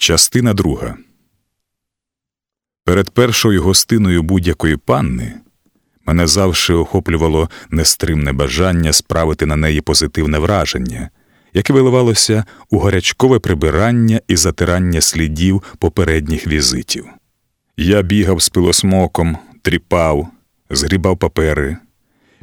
Частина друга. Перед першою гостиною будь-якої панни мене завжди охоплювало нестримне бажання справити на неї позитивне враження, яке виливалося у гарячкове прибирання і затирання слідів попередніх візитів. Я бігав з пилосмоком, тріпав, згрібав папери,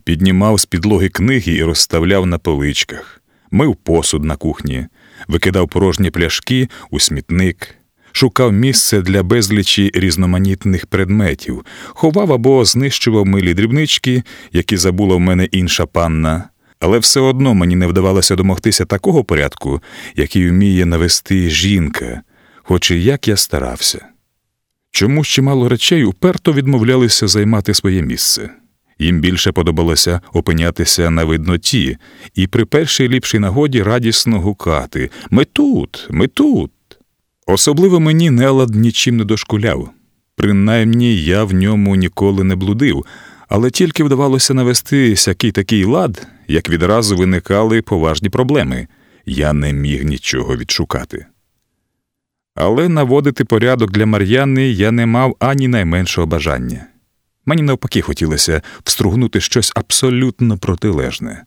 піднімав з підлоги книги і розставляв на поличках, мив посуд на кухні, викидав порожні пляшки у смітник, шукав місце для безлічі різноманітних предметів, ховав або знищував милі дрібнички, які забула в мене інша панна. Але все одно мені не вдавалося домогтися такого порядку, який вміє навести жінка, хоч і як я старався. Чомусь чимало речей уперто відмовлялися займати своє місце. Їм більше подобалося опинятися на видноті і при першій ліпшій нагоді радісно гукати Ми тут, ми тут. Особливо мені нелад нічим не дошкуляв. Принаймні я в ньому ніколи не блудив, але тільки вдавалося навести сякий такий лад, як відразу виникали поважні проблеми. Я не міг нічого відшукати. Але наводити порядок для Мар'яни я не мав ані найменшого бажання. Мені навпаки хотілося встругнути щось абсолютно протилежне.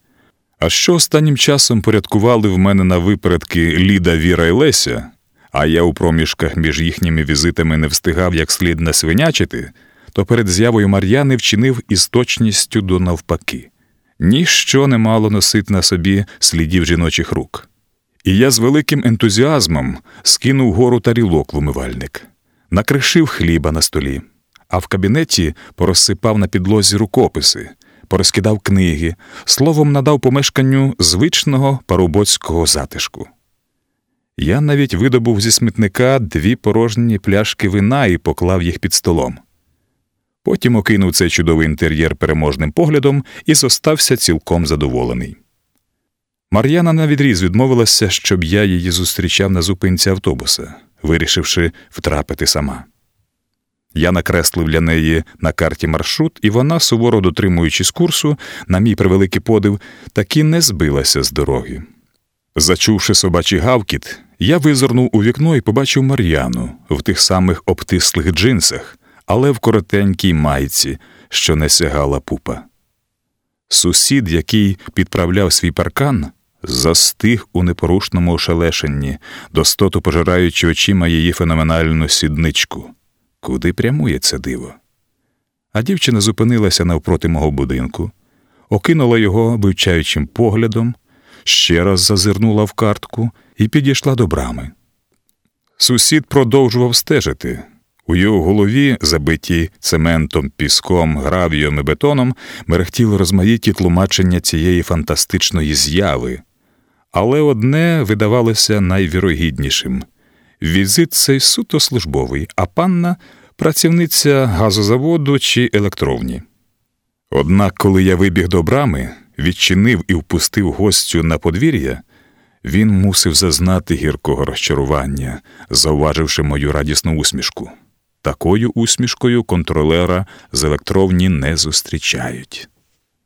А що останнім часом порядкували в мене на випередки Ліда Віра і Леся, а я у проміжках між їхніми візитами не встигав як слід насвинячити, то перед з'явою Мар'яни вчинив із точністю до навпаки. Ніщо не мало носити на собі слідів жіночих рук. І я з великим ентузіазмом скинув гору тарілок в умивальник, накришив хліба на столі, а в кабінеті порозсипав на підлозі рукописи, порозкидав книги, словом надав помешканню звичного парубоцького затишку. Я навіть видобув зі смітника дві порожні пляшки вина і поклав їх під столом. Потім окинув цей чудовий інтер'єр переможним поглядом і зостався цілком задоволений. Мар'яна навідріз відмовилася, щоб я її зустрічав на зупинці автобуса, вирішивши втрапити сама. Я накреслив для неї на карті маршрут, і вона, суворо дотримуючись курсу, на мій превеликий подив, таки не збилася з дороги. Зачувши собачий гавкіт, я визирнув у вікно і побачив Мар'яну в тих самих обтислих джинсах, але в коротенькій майці, що не сягала пупа. Сусід, який підправляв свій паркан, застиг у непорушному ошелешенні, достоту пожираючи очима її феноменальну сідничку. Куди прямує це диво? А дівчина зупинилася навпроти мого будинку, окинула його вивчаючим поглядом, ще раз зазирнула в картку і підійшла до брами. Сусід продовжував стежити. У його голові, забиті цементом, піском, гравієм і бетоном, мерехтіли розмаїті тлумачення цієї фантастичної зяви. Але одне видавалося найвірогіднішим візит цей суто службовий, а панна працівниця газозаводу чи електровні. Однак, коли я вибіг до брами, відчинив і впустив гостю на подвір'я, він мусив зазнати гіркого розчарування, зауваживши мою радісну усмішку. Такою усмішкою контролера з електровні не зустрічають.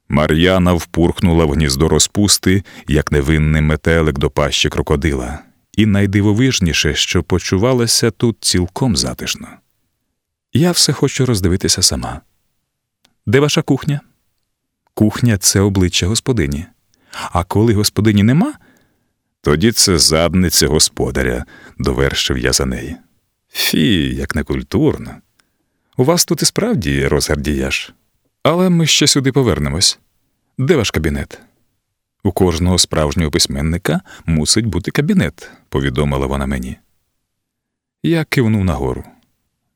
Мар'яна впурхнула в гніздо розпусти, як невинний метелик до пащі крокодила, і найдивовижніше, що почувалася тут цілком затишно. Я все хочу роздивитися сама. Де ваша кухня? Кухня це обличчя господині. А коли господині нема, тоді це задниця господаря, довершив я за неї. Фі, як некультурно. У вас тут і справді розгардіяж. Але ми ще сюди повернемось. Де ваш кабінет? У кожного справжнього письменника мусить бути кабінет, повідомила вона мені. Я кивнув нагору.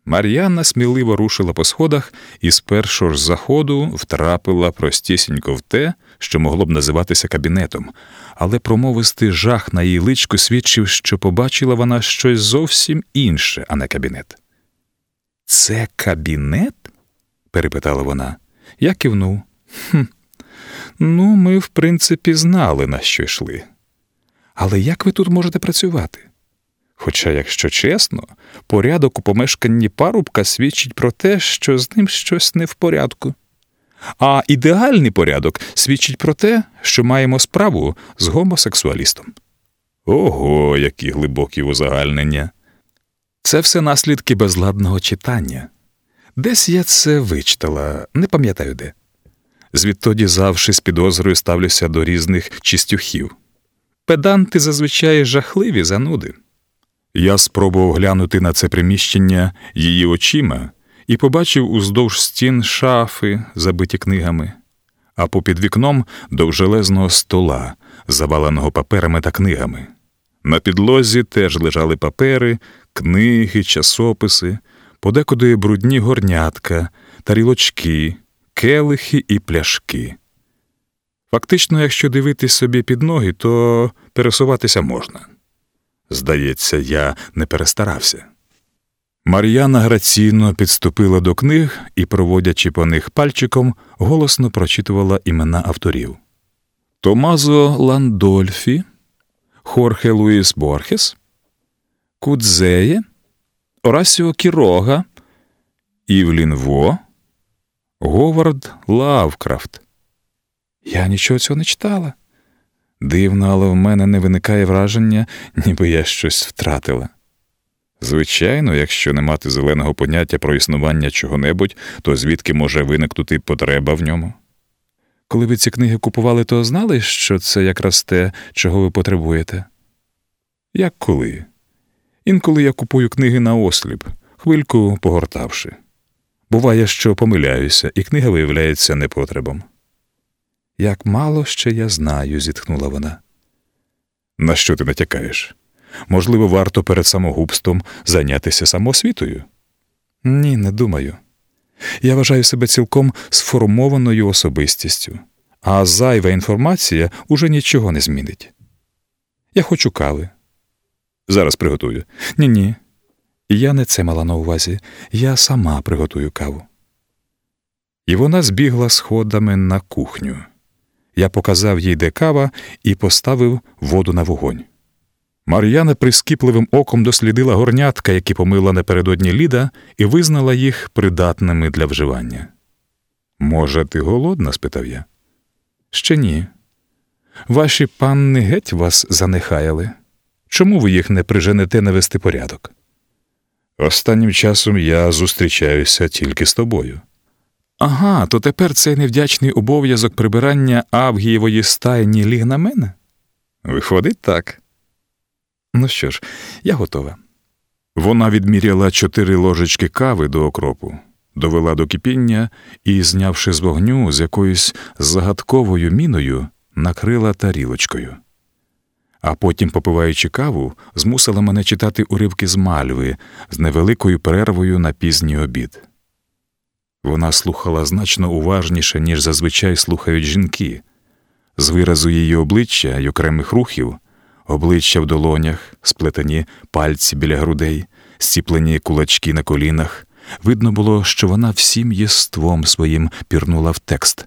Мар'яна сміливо рушила по сходах і з першого ж заходу втрапила простісінько в те, що могло б називатися кабінетом, але промовистий жах на її личку свідчив, що побачила вона щось зовсім інше, а не кабінет. Це кабінет? перепитала вона. Я кивнув. «Хм, Ну, ми, в принципі, знали, на що йшли. Але як ви тут можете працювати? Хоча, якщо чесно, порядок у помешканні парубка свідчить про те, що з ним щось не в порядку. А ідеальний порядок свідчить про те, що маємо справу з гомосексуалістом. Ого, які глибокі узагальнення. Це все наслідки безладного читання. Десь я це вичитала, не пам'ятаю де. Звідтоді завжди з підозрою ставлюся до різних чистюхів. Педанти зазвичай жахливі зануди. Я спробував глянути на це приміщення її очима і побачив уздовж стін шафи, забиті книгами, а попід вікном довжелезного стола, заваленого паперами та книгами. На підлозі теж лежали папери, книги, часописи, подекуди брудні горнятка, тарілочки, келихи і пляшки. Фактично, якщо дивитись собі під ноги, то пересуватися можна. Здається, я не перестарався. Мар'яна граційно підступила до книг і, проводячи по них пальчиком, голосно прочитувала імена авторів Томазо Ландольфі, Хорхе Луїс Борхес, Кудзеє, Орасіо Кірога, Івлін Во, Говард Лавкрафт. Я нічого цього не читала. Дивно, але в мене не виникає враження, ніби я щось втратила. Звичайно, якщо не мати зеленого поняття про існування чого-небудь, то звідки може виникнути потреба в ньому? Коли ви ці книги купували, то знали, що це якраз те, чого ви потребуєте? Як коли? Інколи я купую книги на осліп, хвильку погортавши. Буває, що помиляюся, і книга виявляється непотребом. Як мало ще я знаю, зітхнула вона. На що ти натякаєш? Можливо, варто перед самогубством зайнятися самоосвітою? Ні, не думаю. Я вважаю себе цілком сформованою особистістю, а зайва інформація уже нічого не змінить. Я хочу кави. Зараз приготую. Ні, ні. Я не це мала на увазі, я сама приготую каву. І вона збігла сходами на кухню. Я показав їй де кава і поставив воду на вогонь. Мар'яна прискіпливим оком дослідила горнятка, які помила напередодні ліда, і визнала їх придатними для вживання. Може, ти голодна? спитав я. Ще ні. Ваші панни геть вас занехаяли. Чому ви їх не приженете навести порядок? Останнім часом я зустрічаюся тільки з тобою. Ага, то тепер цей невдячний обов'язок прибирання Авгієвої стайні ліг на мене? Виходить так. Ну що ж, я готова. Вона відміряла чотири ложечки кави до окропу, довела до кипіння і, знявши з вогню з якоюсь загадковою міною, накрила тарілочкою. А потім, попиваючи каву, змусила мене читати уривки з мальви з невеликою перервою на пізній обід. Вона слухала значно уважніше, ніж зазвичай слухають жінки. З виразу її обличчя й окремих рухів, обличчя в долонях, сплетені пальці біля грудей, стіплені кулачки на колінах, видно було, що вона всім єством своїм пірнула в текст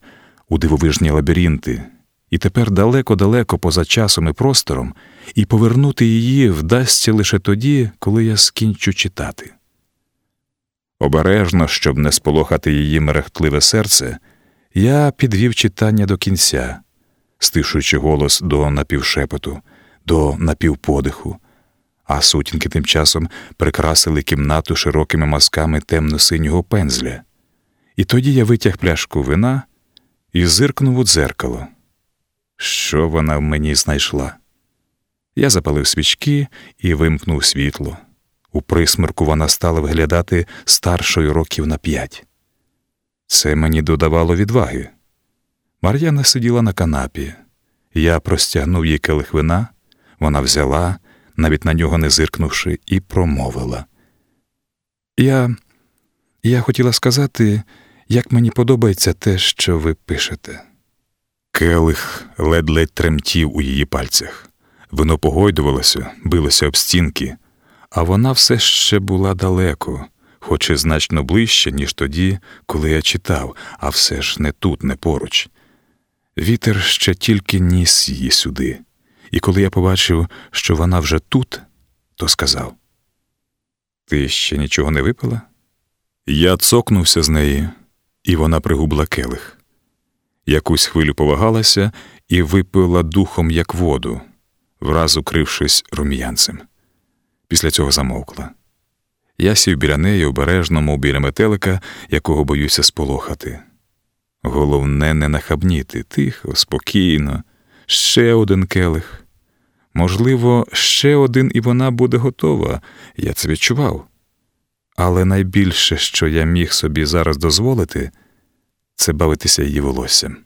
у дивовижні лабіринти, і тепер далеко-далеко поза часом і простором, і повернути її вдасться лише тоді, коли я скінчу читати. Обережно, щоб не сполохати її мерехтливе серце, я підвів читання до кінця, стишуючи голос до напівшепоту, до напівподиху, а сутінки тим часом прикрасили кімнату широкими мазками темно-синього пензля. І тоді я витяг пляшку вина і зиркнув у дзеркало. Що вона в мені знайшла? Я запалив свічки і вимкнув світло. У присмерку вона стала виглядати старшою років на п'ять. Це мені додавало відваги. Мар'яна сиділа на канапі. Я простягнув їй келих вина, вона взяла, навіть на нього не зиркнувши, і промовила. Я я хотіла сказати, як мені подобається те, що ви пишете. Келих ледь-ледь тремтів у її пальцях. Вино погойдувалося, билося об стінки а вона все ще була далеко, хоч і значно ближче, ніж тоді, коли я читав, а все ж не тут, не поруч. Вітер ще тільки ніс її сюди, і коли я побачив, що вона вже тут, то сказав: Ти ще нічого не випила? Я цокнувся з неї, і вона пригубла келих. Якусь хвилю повагалася і випила духом, як воду, враз укрившись рум'янцем після цього замовкла. Я сів біля неї обережно, мов біля метелика, якого боюся сполохати. Головне, не нахабніти, тихо, спокійно, ще один келих. Можливо, ще один, і вона буде готова, я це відчував. Але найбільше, що я міг собі зараз дозволити, це бавитися її волоссям.